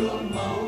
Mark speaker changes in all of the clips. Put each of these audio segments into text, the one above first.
Speaker 1: gương mẫu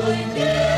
Speaker 1: holy day.